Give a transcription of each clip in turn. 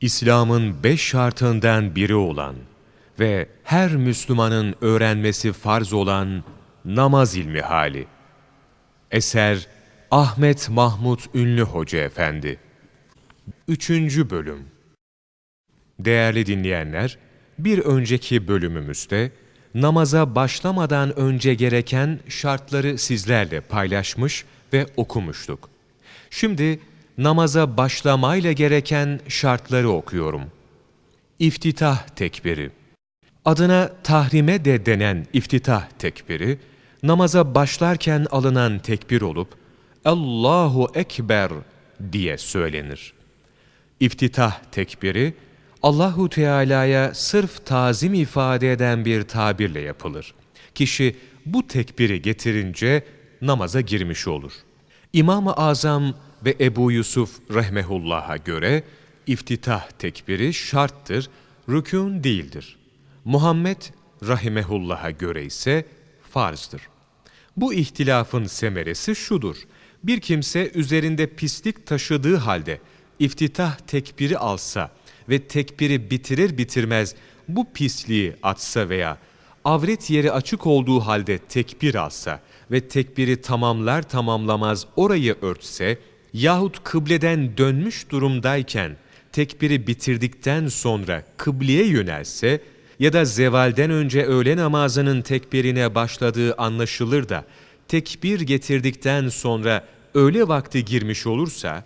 İslam'ın beş şartından biri olan ve her Müslümanın öğrenmesi farz olan namaz ilmi hali. Eser Ahmet Mahmut Ünlü Hoca Efendi 3. Bölüm Değerli dinleyenler, bir önceki bölümümüzde namaza başlamadan önce gereken şartları sizlerle paylaşmış ve okumuştuk. Şimdi namaza başlamayla gereken şartları okuyorum. İftitah tekbiri Adına tahrime de denen iftitah tekbiri, namaza başlarken alınan tekbir olup, Allahu Ekber diye söylenir. İftitah tekbiri, Allahu Teala'ya sırf tazim ifade eden bir tabirle yapılır. Kişi bu tekbiri getirince namaza girmiş olur. İmam-ı Azam ve Ebu Yusuf rahmehullah'a göre iftitah tekbiri şarttır, rükûn değildir. Muhammed rahimehullah'a göre ise farzdır. Bu ihtilafın semeresi şudur. Bir kimse üzerinde pislik taşıdığı halde iftitah tekbiri alsa ve tekbiri bitirir bitirmez bu pisliği atsa veya avret yeri açık olduğu halde tekbir alsa ve tekbiri tamamlar tamamlamaz orayı örtse yahut kıbleden dönmüş durumdayken tekbiri bitirdikten sonra kıbleye yönelse ya da zevalden önce öğle namazının tekbirine başladığı anlaşılır da tekbir getirdikten sonra öğle vakti girmiş olursa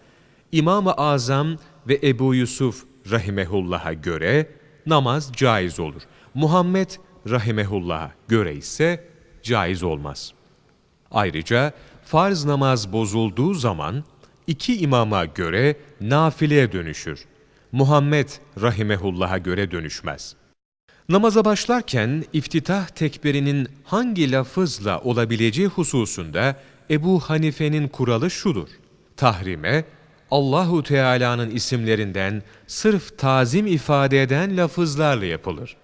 İmam-ı Azam ve Ebu Yusuf rahimehullah'a göre namaz caiz olur. Muhammed rahimehullah'a göre ise caiz olmaz. Ayrıca farz namaz bozulduğu zaman iki imama göre nafileye dönüşür. Muhammed rahimehullah'a göre dönüşmez. Namaza başlarken iftitah tekbirinin hangi lafızla olabileceği hususunda Ebu Hanife'nin kuralı şudur. Tahrime, Allahu Teala'nın isimlerinden sırf tazim ifade eden lafızlarla yapılır.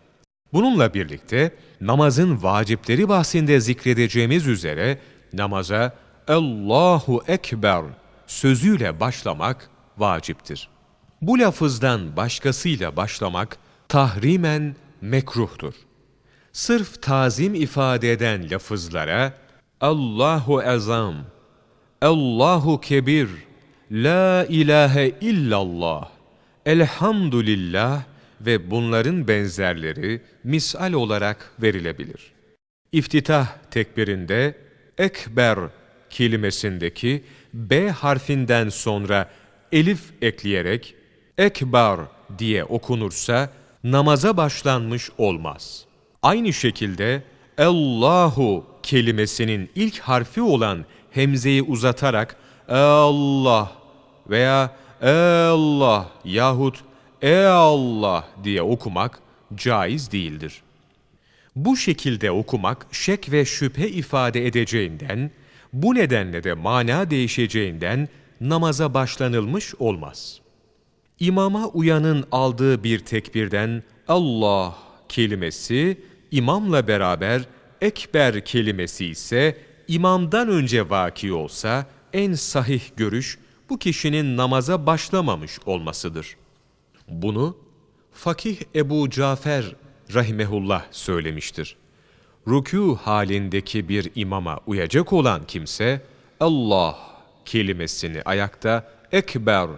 Bununla birlikte namazın vacipleri bahsinde zikredeceğimiz üzere namaza Allahu Ekber sözüyle başlamak vaciptir. Bu lafızdan başkasıyla başlamak tahrimen mekruhtur. Sırf tazim ifade eden lafızlara Allahu Azam, Allahu Kebir, La ilahe illallah, Elhamdülillah ve bunların benzerleri misal olarak verilebilir. İftitah tekbirinde Ekber kelimesindeki B harfinden sonra elif ekleyerek Ekber diye okunursa namaza başlanmış olmaz. Aynı şekilde Allahu kelimesinin ilk harfi olan hemzeyi uzatarak Allah veya Allah yahut E Allah diye okumak caiz değildir. Bu şekilde okumak şek ve şüphe ifade edeceğinden, bu nedenle de mana değişeceğinden namaza başlanılmış olmaz.'' İmama uyanın aldığı bir tekbirden Allah kelimesi imamla beraber ekber kelimesi ise imamdan önce vaki olsa en sahih görüş bu kişinin namaza başlamamış olmasıdır. Bunu Fakih Ebu Cafer rahimehullah söylemiştir. Rükû halindeki bir imama uyacak olan kimse Allah kelimesini ayakta ekber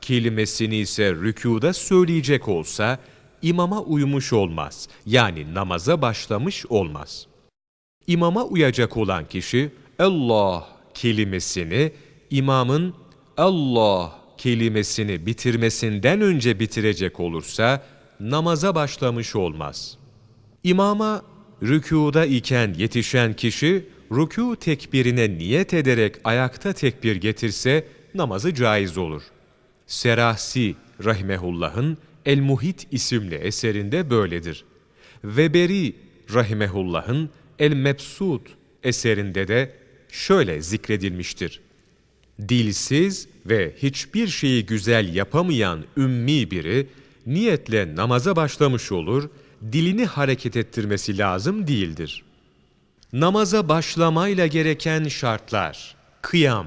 kelimesini ise rükuda söyleyecek olsa imama uymuş olmaz. Yani namaza başlamış olmaz. İmama uyacak olan kişi Allah kelimesini imamın Allah kelimesini bitirmesinden önce bitirecek olursa namaza başlamış olmaz. İmama rükuda iken yetişen kişi rükû tekbirine niyet ederek ayakta tekbir getirse namazı caiz olur. Serahsi Rahimehullah'ın El-Muhit isimli eserinde böyledir. Veberi Rahimehullah'ın El-Mebsud eserinde de şöyle zikredilmiştir. Dilsiz ve hiçbir şeyi güzel yapamayan ümmi biri niyetle namaza başlamış olur, dilini hareket ettirmesi lazım değildir. Namaza başlamayla gereken şartlar, kıyam,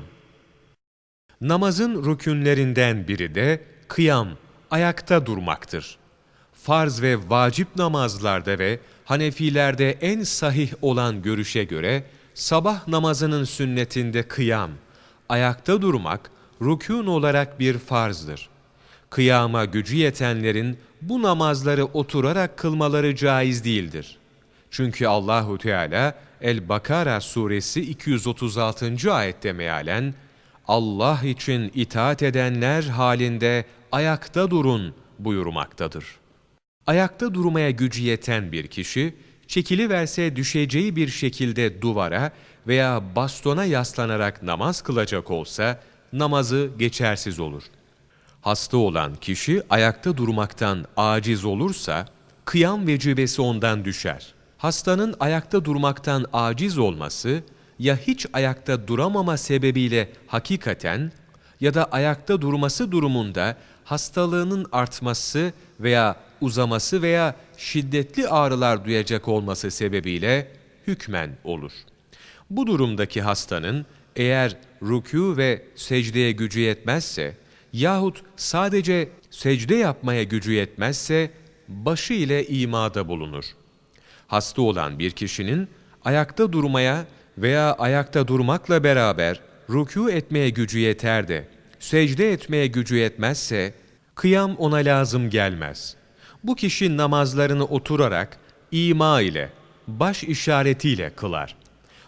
Namazın rükünlerinden biri de kıyam ayakta durmaktır. Farz ve vacip namazlarda ve Hanefilerde en sahih olan görüşe göre sabah namazının sünnetinde kıyam, ayakta durmak rükûn olarak bir farzdır. Kıyama gücü yetenlerin bu namazları oturarak kılmaları caiz değildir. Çünkü Allahu Teala El-Bakara suresi 236. ayette mealen Allah için itaat edenler halinde ayakta durun buyurmaktadır. Ayakta durmaya gücü yeten bir kişi, çekiliverse düşeceği bir şekilde duvara veya bastona yaslanarak namaz kılacak olsa, namazı geçersiz olur. Hasta olan kişi ayakta durmaktan aciz olursa, kıyam vecibesi ondan düşer. Hastanın ayakta durmaktan aciz olması, ya hiç ayakta duramama sebebiyle hakikaten ya da ayakta durması durumunda hastalığının artması veya uzaması veya şiddetli ağrılar duyacak olması sebebiyle hükmen olur. Bu durumdaki hastanın eğer rükû ve secdeye gücü yetmezse yahut sadece secde yapmaya gücü yetmezse başı ile imada bulunur. Hasta olan bir kişinin ayakta durmaya veya ayakta durmakla beraber rükû etmeye gücü yeter de secde etmeye gücü yetmezse kıyam ona lazım gelmez. Bu kişi namazlarını oturarak ima ile, baş işaretiyle kılar.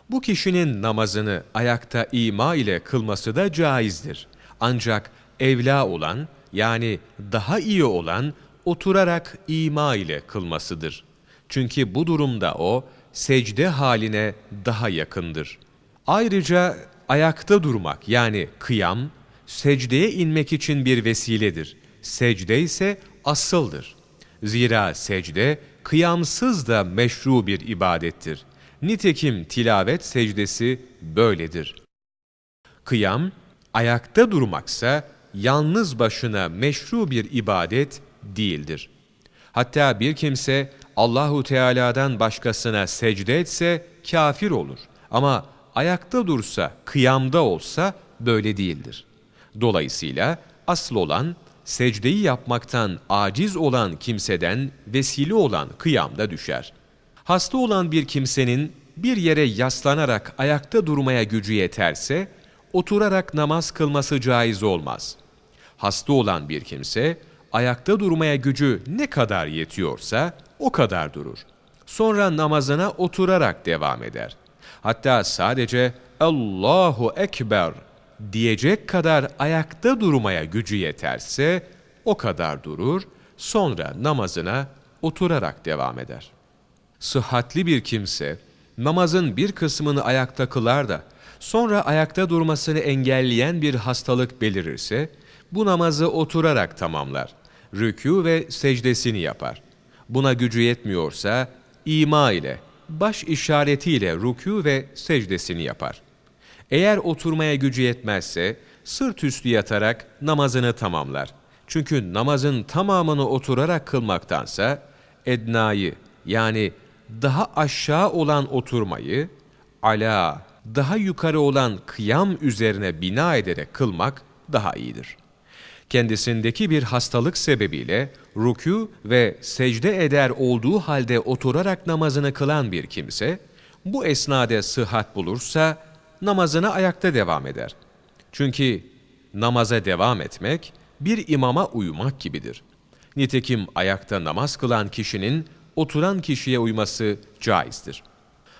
Bu kişinin namazını ayakta ima ile kılması da caizdir. Ancak evla olan yani daha iyi olan oturarak ima ile kılmasıdır. Çünkü bu durumda o secde haline daha yakındır. Ayrıca ayakta durmak yani kıyam, secdeye inmek için bir vesiledir. Secde ise asıldır. Zira secde kıyamsız da meşru bir ibadettir. Nitekim tilavet secdesi böyledir. Kıyam, ayakta durmaksa yalnız başına meşru bir ibadet değildir. Hatta bir kimse Allahu Teala'dan başkasına secde etse kafir olur. Ama ayakta dursa, kıyamda olsa böyle değildir. Dolayısıyla asıl olan secdeyi yapmaktan aciz olan kimseden vesile olan kıyamda düşer. Hasta olan bir kimsenin bir yere yaslanarak ayakta durmaya gücü yeterse, oturarak namaz kılması caiz olmaz. Hasta olan bir kimse, ayakta durmaya gücü ne kadar yetiyorsa o kadar durur. Sonra namazına oturarak devam eder. Hatta sadece Allahu Ekber diyecek kadar ayakta durmaya gücü yeterse o kadar durur, sonra namazına oturarak devam eder. Sıhhatli bir kimse namazın bir kısmını ayakta kılar da sonra ayakta durmasını engelleyen bir hastalık belirirse bu namazı oturarak tamamlar. Rükû ve secdesini yapar. Buna gücü yetmiyorsa ima ile, baş işaretiyle rükû ve secdesini yapar. Eğer oturmaya gücü yetmezse sırt üstü yatarak namazını tamamlar. Çünkü namazın tamamını oturarak kılmaktansa ednayı yani daha aşağı olan oturmayı ala daha yukarı olan kıyam üzerine bina ederek kılmak daha iyidir. Kendisindeki bir hastalık sebebiyle rükû ve secde eder olduğu halde oturarak namazını kılan bir kimse, bu esnada sıhhat bulursa namazına ayakta devam eder. Çünkü namaza devam etmek bir imama uyumak gibidir. Nitekim ayakta namaz kılan kişinin oturan kişiye uyması caizdir.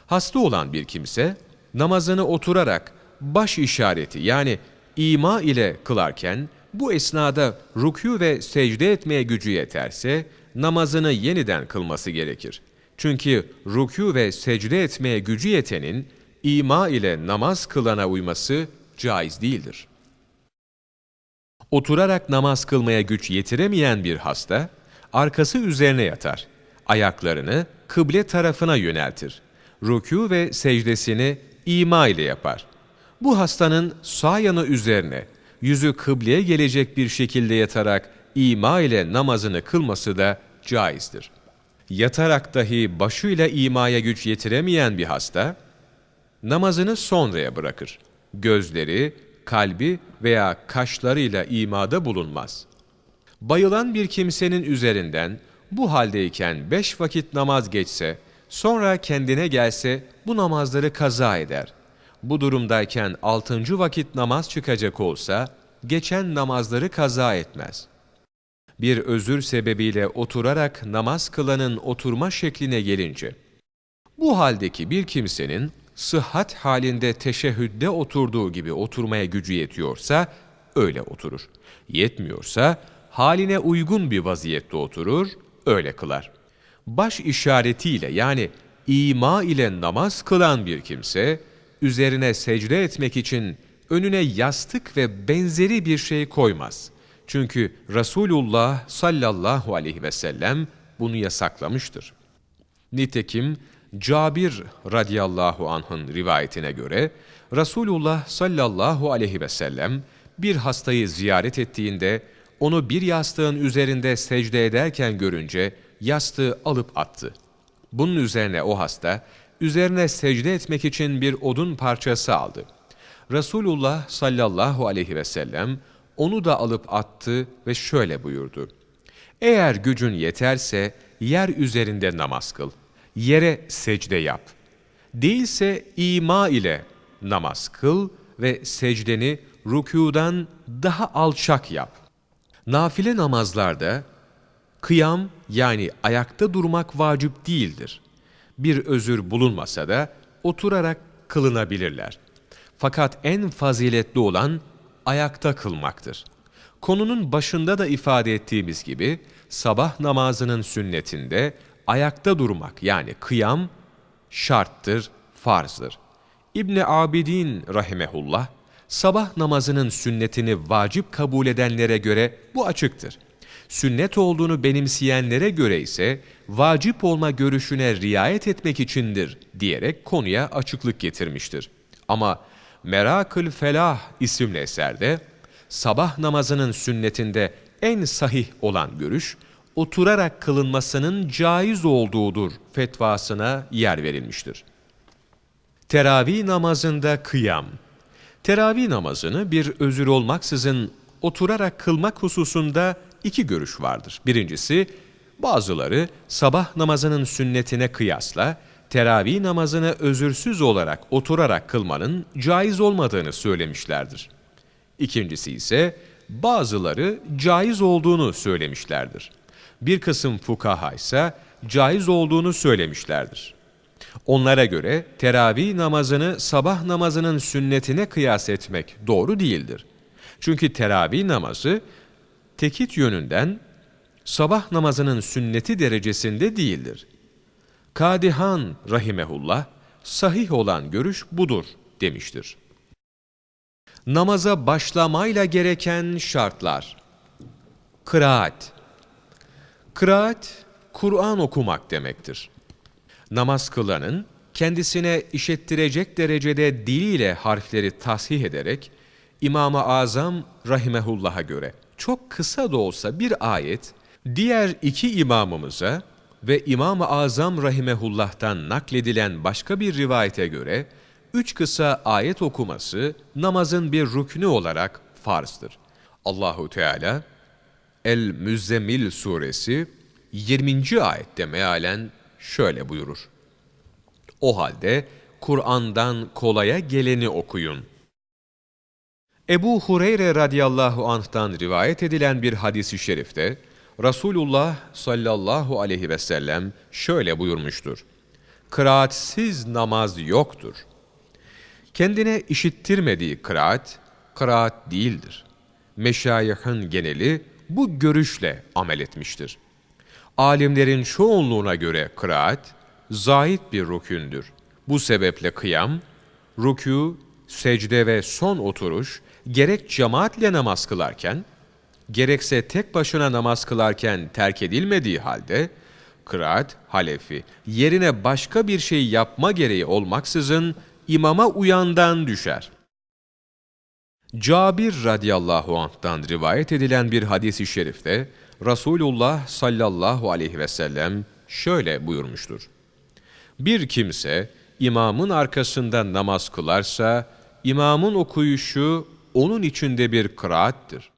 Hasta olan bir kimse namazını oturarak baş işareti yani ima ile kılarken bu esnada rükû ve secde etmeye gücü yeterse namazını yeniden kılması gerekir. Çünkü rükû ve secde etmeye gücü yetenin ima ile namaz kılana uyması caiz değildir. Oturarak namaz kılmaya güç yetiremeyen bir hasta, arkası üzerine yatar. Ayaklarını kıble tarafına yöneltir. Rükû ve secdesini ima ile yapar. Bu hastanın sağ yanı üzerine, yüzü kıbleye gelecek bir şekilde yatarak ima ile namazını kılması da caizdir. Yatarak dahi başıyla imaya güç yetiremeyen bir hasta, namazını sonraya bırakır. Gözleri, kalbi veya kaşlarıyla imada bulunmaz. Bayılan bir kimsenin üzerinden bu haldeyken beş vakit namaz geçse, sonra kendine gelse bu namazları kaza eder. Bu durumdayken altıncı vakit namaz çıkacak olsa, geçen namazları kaza etmez. Bir özür sebebiyle oturarak namaz kılanın oturma şekline gelince, bu haldeki bir kimsenin sıhhat halinde teşehhüdde oturduğu gibi oturmaya gücü yetiyorsa öyle oturur. Yetmiyorsa haline uygun bir vaziyette oturur, öyle kılar. Baş işaretiyle yani ima ile namaz kılan bir kimse, üzerine secde etmek için önüne yastık ve benzeri bir şey koymaz. Çünkü Resulullah sallallahu aleyhi ve sellem bunu yasaklamıştır. Nitekim Cabir radıyallahu anh'ın rivayetine göre Resulullah sallallahu aleyhi ve sellem bir hastayı ziyaret ettiğinde onu bir yastığın üzerinde secde ederken görünce yastığı alıp attı. Bunun üzerine o hasta üzerine secde etmek için bir odun parçası aldı. Resulullah sallallahu aleyhi ve sellem onu da alıp attı ve şöyle buyurdu. Eğer gücün yeterse yer üzerinde namaz kıl yere secde yap. Değilse ima ile namaz kıl ve secdeni rükudan daha alçak yap. Nafile namazlarda kıyam yani ayakta durmak vacip değildir. Bir özür bulunmasa da oturarak kılınabilirler. Fakat en faziletli olan ayakta kılmaktır. Konunun başında da ifade ettiğimiz gibi sabah namazının sünnetinde ayakta durmak yani kıyam şarttır, farzdır. İbni Abidin rahimehullah sabah namazının sünnetini vacip kabul edenlere göre bu açıktır. Sünnet olduğunu benimseyenlere göre ise vacip olma görüşüne riayet etmek içindir diyerek konuya açıklık getirmiştir. Ama Merakül Felah isimli eserde sabah namazının sünnetinde en sahih olan görüş, oturarak kılınmasının caiz olduğudur fetvasına yer verilmiştir. Teravih namazında kıyam Teravih namazını bir özür olmaksızın oturarak kılmak hususunda iki görüş vardır. Birincisi, bazıları sabah namazının sünnetine kıyasla teravih namazını özürsüz olarak oturarak kılmanın caiz olmadığını söylemişlerdir. İkincisi ise bazıları caiz olduğunu söylemişlerdir bir kısım fukaha ise caiz olduğunu söylemişlerdir. Onlara göre teravih namazını sabah namazının sünnetine kıyas etmek doğru değildir. Çünkü teravih namazı tekit yönünden sabah namazının sünneti derecesinde değildir. Kadihan rahimehullah sahih olan görüş budur demiştir. Namaza başlamayla gereken şartlar Kıraat Kıraat, Kur'an okumak demektir. Namaz kılanın kendisine işettirecek derecede diliyle harfleri tasih ederek İmam-ı Azam rahimehullah'a göre çok kısa da olsa bir ayet diğer iki imamımıza ve İmam-ı Azam rahimehullah'tan nakledilen başka bir rivayete göre üç kısa ayet okuması namazın bir rüknü olarak farzdır. Allahu Teala El-Müzzemil suresi 20. ayette mealen şöyle buyurur. O halde Kur'an'dan kolaya geleni okuyun. Ebu Hureyre radıyallahu anh'tan rivayet edilen bir hadisi şerifte Resulullah sallallahu aleyhi ve sellem şöyle buyurmuştur. Kıraatsiz namaz yoktur. Kendine işittirmediği kıraat, kıraat değildir. Meşayihin geneli bu görüşle amel etmiştir. Alimlerin çoğunluğuna göre kıraat, zahit bir rükündür. Bu sebeple kıyam, rükû, secde ve son oturuş, gerek cemaatle namaz kılarken, gerekse tek başına namaz kılarken terk edilmediği halde, kıraat, halefi, yerine başka bir şey yapma gereği olmaksızın imama uyandan düşer.'' Cabir radıyallahu anh'tan rivayet edilen bir hadis-i şerifte Resulullah sallallahu aleyhi ve sellem şöyle buyurmuştur. Bir kimse imamın arkasında namaz kılarsa imamın okuyuşu onun içinde bir kıraattir.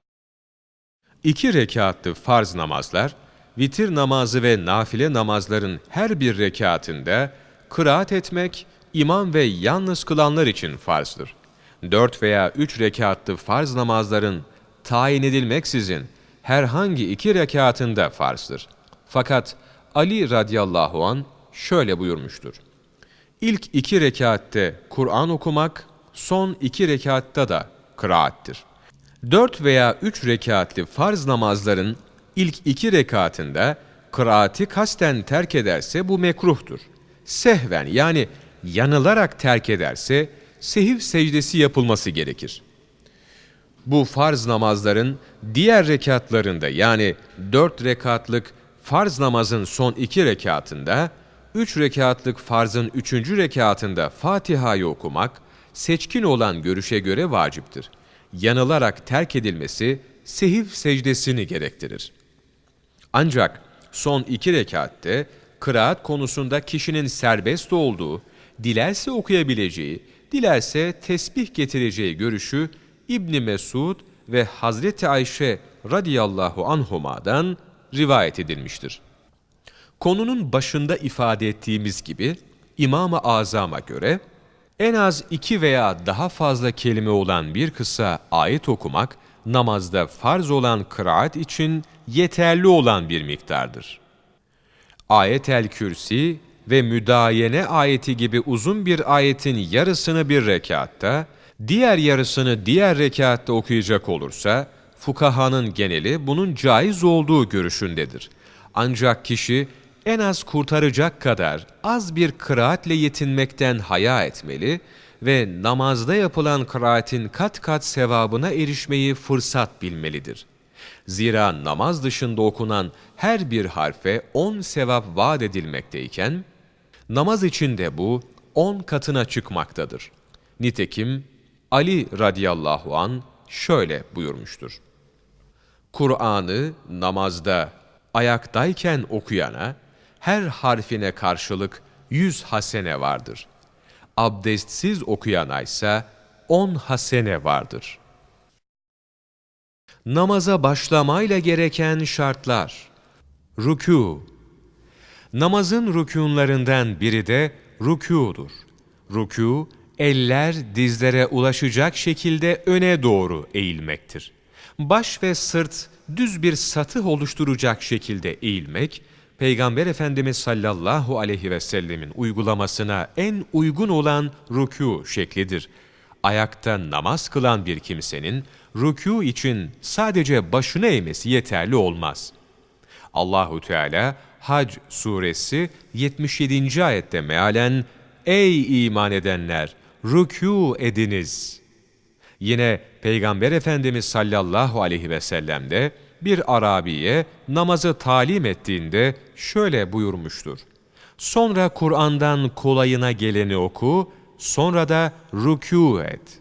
İki rekatlı farz namazlar, vitir namazı ve nafile namazların her bir rekatında kıraat etmek, imam ve yalnız kılanlar için farzdır. Dört veya üç rekatlı farz namazların tayin edilmeksizin herhangi iki rekatında farzdır. Fakat Ali radıyallahu an şöyle buyurmuştur. İlk iki rekatte Kur'an okumak, son iki rekatta da kıraattir. Dört veya üç rekatli farz namazların ilk iki rekatında kıraati kasten terk ederse bu mekruhtur. Sehven yani yanılarak terk ederse sehiv secdesi yapılması gerekir. Bu farz namazların diğer rekatlarında yani dört rekatlık farz namazın son iki rekatında, üç rekatlık farzın üçüncü rekatında Fatiha'yı okumak, seçkin olan görüşe göre vaciptir. Yanılarak terk edilmesi sehiv secdesini gerektirir. Ancak son iki rekatte kıraat konusunda kişinin serbest olduğu, dilerse okuyabileceği, dilerse tesbih getireceği görüşü İbni Mesud ve Hazreti Ayşe radıyallahu anhuma'dan rivayet edilmiştir. Konunun başında ifade ettiğimiz gibi İmam-ı Azam'a göre en az iki veya daha fazla kelime olan bir kısa ayet okumak namazda farz olan kıraat için yeterli olan bir miktardır. Ayet-el Kürsi ve müdayene ayeti gibi uzun bir ayetin yarısını bir rekatta, diğer yarısını diğer rekatta okuyacak olursa, fukahanın geneli bunun caiz olduğu görüşündedir. Ancak kişi en az kurtaracak kadar az bir kıraatle yetinmekten haya etmeli ve namazda yapılan kıraatin kat kat sevabına erişmeyi fırsat bilmelidir. Zira namaz dışında okunan her bir harfe on sevap vaat edilmekteyken, namaz içinde bu on katına çıkmaktadır. Nitekim Ali radıyallahu an şöyle buyurmuştur. Kur'an'ı namazda ayaktayken okuyana her harfine karşılık yüz hasene vardır. Abdestsiz okuyana ise on hasene vardır. Namaza başlamayla gereken şartlar Rükû Namazın rükûnlarından biri de rükûdur. Rükû, eller dizlere ulaşacak şekilde öne doğru eğilmektir. Baş ve sırt düz bir satıh oluşturacak şekilde eğilmek, Peygamber Efendimiz sallallahu aleyhi ve sellemin uygulamasına en uygun olan rükû şeklidir. Ayakta namaz kılan bir kimsenin rükû için sadece başını eğmesi yeterli olmaz. Allahu Teala Hac suresi 77. ayette mealen Ey iman edenler rükû ediniz. Yine Peygamber Efendimiz sallallahu aleyhi ve sellem de bir Arabiye namazı talim ettiğinde şöyle buyurmuştur. Sonra Kur'an'dan kolayına geleni oku, sonra da rükû et.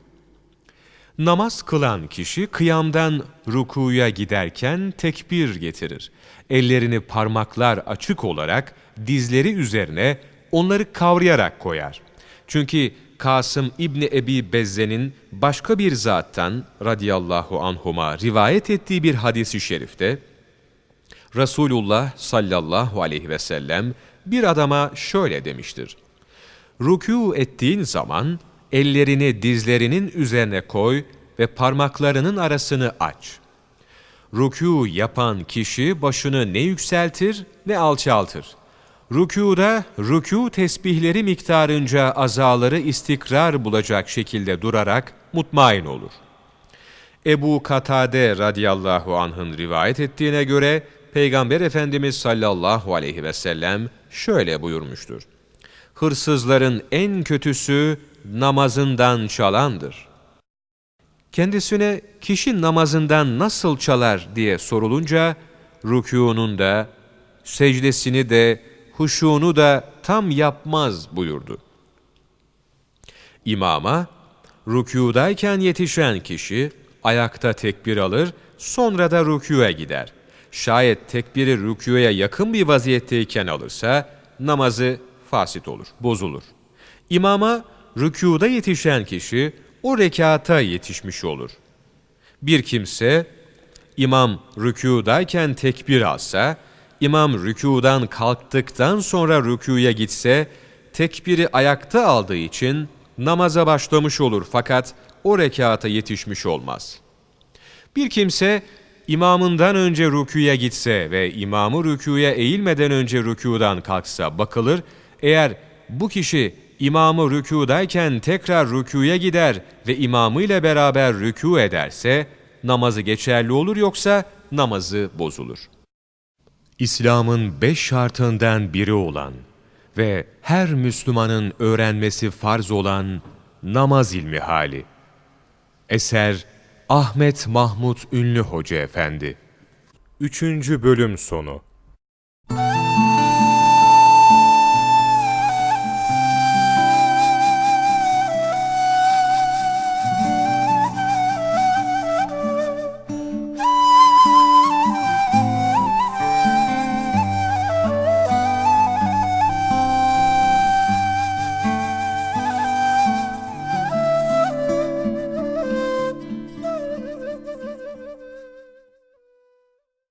Namaz kılan kişi kıyamdan rukuya giderken tekbir getirir. Ellerini parmaklar açık olarak dizleri üzerine onları kavrayarak koyar. Çünkü Kasım İbni Ebi Bezze'nin başka bir zattan radıyallahu anhuma rivayet ettiği bir hadisi şerifte, Resulullah sallallahu aleyhi ve sellem bir adama şöyle demiştir. Rükû ettiğin zaman ellerini dizlerinin üzerine koy ve parmaklarının arasını aç. Rükû yapan kişi başını ne yükseltir ne alçaltır. Rükûda rükû tesbihleri miktarınca azaları istikrar bulacak şekilde durarak mutmain olur. Ebu Katade radıyallahu anh'ın rivayet ettiğine göre Peygamber Efendimiz sallallahu aleyhi ve sellem şöyle buyurmuştur. Hırsızların en kötüsü namazından çalandır. Kendisine kişi namazından nasıl çalar diye sorulunca rükûnun da, secdesini de, huşunu da tam yapmaz buyurdu. İmama, rükûdayken yetişen kişi ayakta tekbir alır, sonra da rükûya gider. Şayet tekbiri rükûya yakın bir vaziyetteyken alırsa namazı fasit olur, bozulur. İmama rükûda yetişen kişi o rekata yetişmiş olur. Bir kimse imam rükûdayken tekbir alsa, imam rükûdan kalktıktan sonra rükûya gitse, tekbiri ayakta aldığı için namaza başlamış olur fakat o rekata yetişmiş olmaz. Bir kimse imamından önce rükûya gitse ve imamı rükûya eğilmeden önce rükûdan kalksa bakılır, eğer bu kişi imamı rükûdayken tekrar rükûya gider ve imamıyla beraber rükû ederse, namazı geçerli olur yoksa namazı bozulur. İslam'ın beş şartından biri olan ve her Müslümanın öğrenmesi farz olan namaz ilmi hali. Eser Ahmet Mahmut Ünlü Hoca Efendi 3. Bölüm sonu